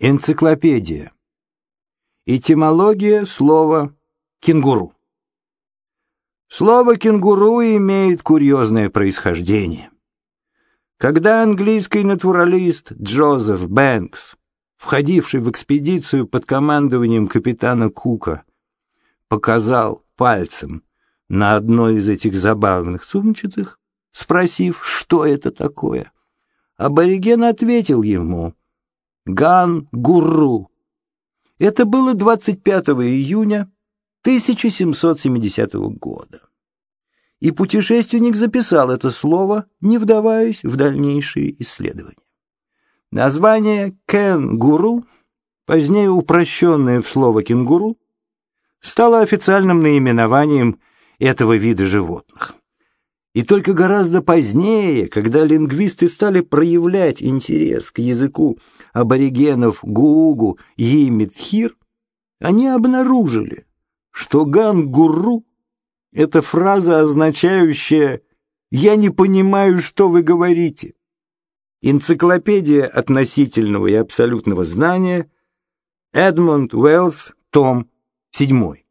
Энциклопедия. Этимология слова «кенгуру». Слово «кенгуру» имеет курьезное происхождение. Когда английский натуралист Джозеф Бэнкс, входивший в экспедицию под командованием капитана Кука, показал пальцем на одной из этих забавных сумчатых, спросив, что это такое, абориген ответил ему Ган-Гуру. Это было 25 июня 1770 года. И путешественник записал это слово, не вдаваясь в дальнейшие исследования. Название «кенгуру», позднее упрощенное в слово «кенгуру», стало официальным наименованием этого вида животных. И только гораздо позднее, когда лингвисты стали проявлять интерес к языку аборигенов Гуугу и Митхир, они обнаружили, что гангуру — это фраза, означающая «я не понимаю, что вы говорите». Энциклопедия относительного и абсолютного знания Эдмонд Уэллс, том 7.